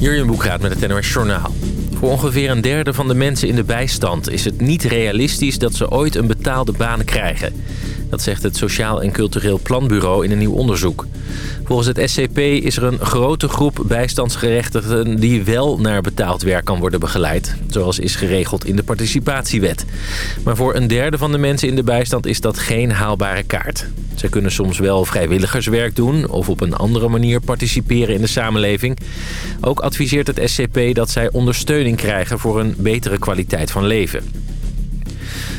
Jurjen Boekraat met het NOS Journaal. Voor ongeveer een derde van de mensen in de bijstand is het niet realistisch dat ze ooit een betaalde baan krijgen. Dat zegt het Sociaal en Cultureel Planbureau in een nieuw onderzoek. Volgens het SCP is er een grote groep bijstandsgerechtigden die wel naar betaald werk kan worden begeleid. Zoals is geregeld in de participatiewet. Maar voor een derde van de mensen in de bijstand is dat geen haalbare kaart. Ze kunnen soms wel vrijwilligerswerk doen of op een andere manier participeren in de samenleving. Ook adviseert het SCP dat zij ondersteuning krijgen voor een betere kwaliteit van leven.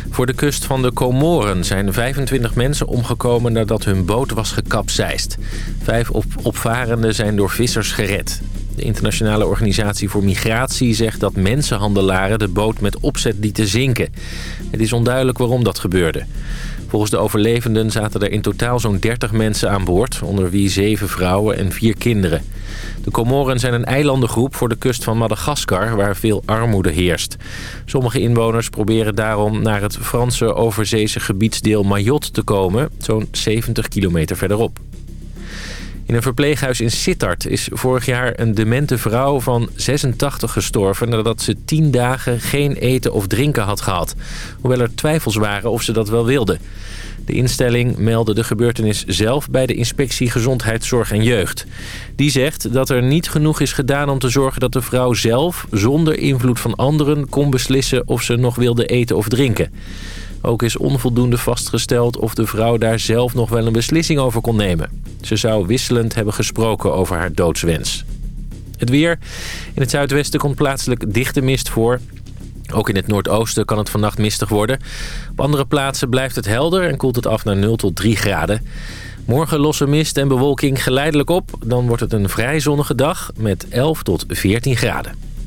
Voor de kust van de Comoren zijn 25 mensen omgekomen nadat hun boot was gekapseist. Vijf op opvarenden zijn door vissers gered. De Internationale Organisatie voor Migratie zegt dat mensenhandelaren de boot met opzet lieten zinken. Het is onduidelijk waarom dat gebeurde. Volgens de overlevenden zaten er in totaal zo'n 30 mensen aan boord... onder wie zeven vrouwen en vier kinderen. De Comoren zijn een eilandengroep voor de kust van Madagaskar... waar veel armoede heerst. Sommige inwoners proberen daarom naar het Franse overzeese gebiedsdeel Mayotte te komen... zo'n 70 kilometer verderop. In een verpleeghuis in Sittard is vorig jaar een demente vrouw van 86 gestorven... nadat ze 10 dagen geen eten of drinken had gehad. Hoewel er twijfels waren of ze dat wel wilde. De instelling meldde de gebeurtenis zelf bij de inspectie Gezondheidszorg en Jeugd. Die zegt dat er niet genoeg is gedaan om te zorgen dat de vrouw zelf... zonder invloed van anderen kon beslissen of ze nog wilde eten of drinken. Ook is onvoldoende vastgesteld of de vrouw daar zelf nog wel een beslissing over kon nemen. Ze zou wisselend hebben gesproken over haar doodswens. Het weer. In het zuidwesten komt plaatselijk dichte mist voor. Ook in het noordoosten kan het vannacht mistig worden. Op andere plaatsen blijft het helder en koelt het af naar 0 tot 3 graden. Morgen losse mist en bewolking geleidelijk op. Dan wordt het een vrij zonnige dag met 11 tot 14 graden.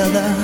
Together,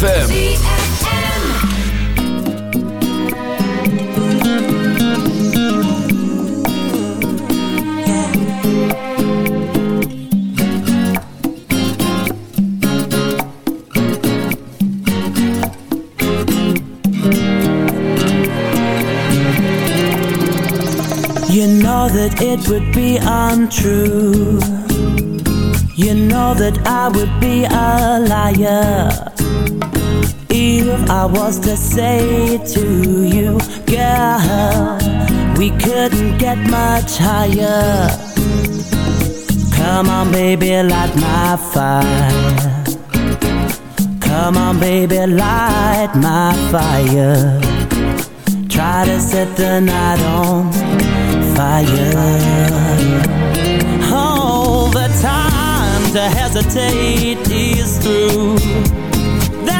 ZFM. You know that it would be untrue you know that I would be a liar if I was to say to you, girl, we couldn't get much higher. Come on, baby, light my fire. Come on, baby, light my fire. Try to set the night on fire. Oh, the time to hesitate is through.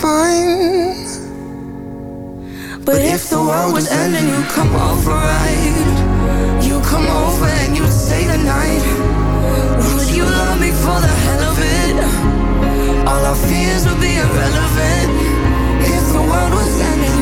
Fine. But if the world was ending, you come over, right? You come over and you'd stay the night. Would you love me for the hell of it? All our fears would be irrelevant. If the world was ending,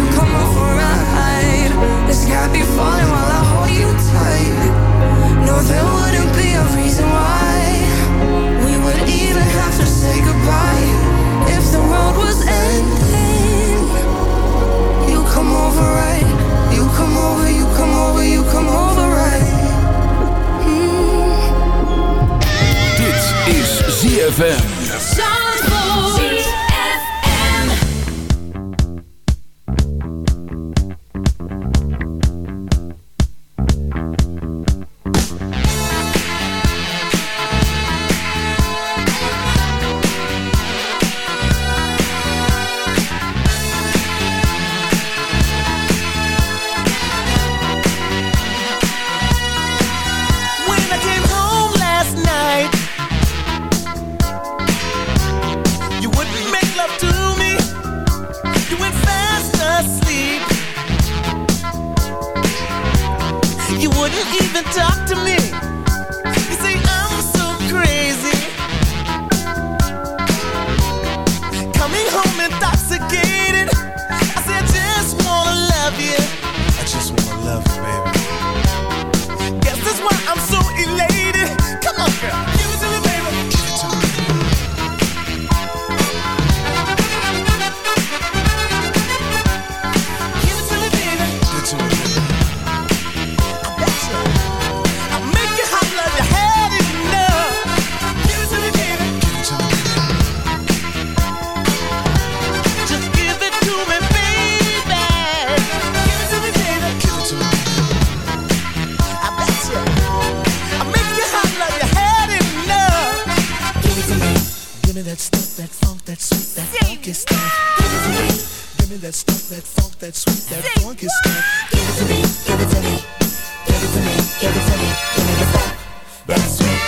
Give me that stuff, that funk, that sweet, that funky stuff. Give it to me. Give me that stuff, that funk, that sweet, that funky stuff. Give it to me. Give it to me. Give it to me. Give it to me. Give me your stuff. That's sweet.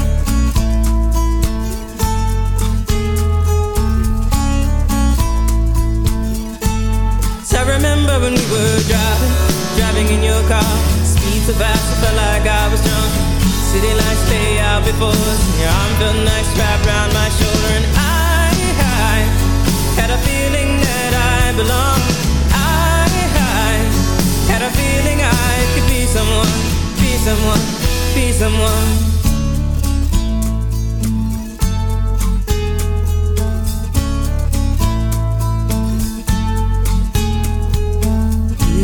Remember when we were driving, driving in your car. Speed so fast, I felt like I was drunk. City lights lay out before us, your arm felt nice wrapped around my shoulder. And I, I had a feeling that I belonged. I, I had a feeling I could be someone, be someone, be someone.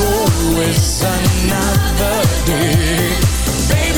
Oh, it's another day. Baby,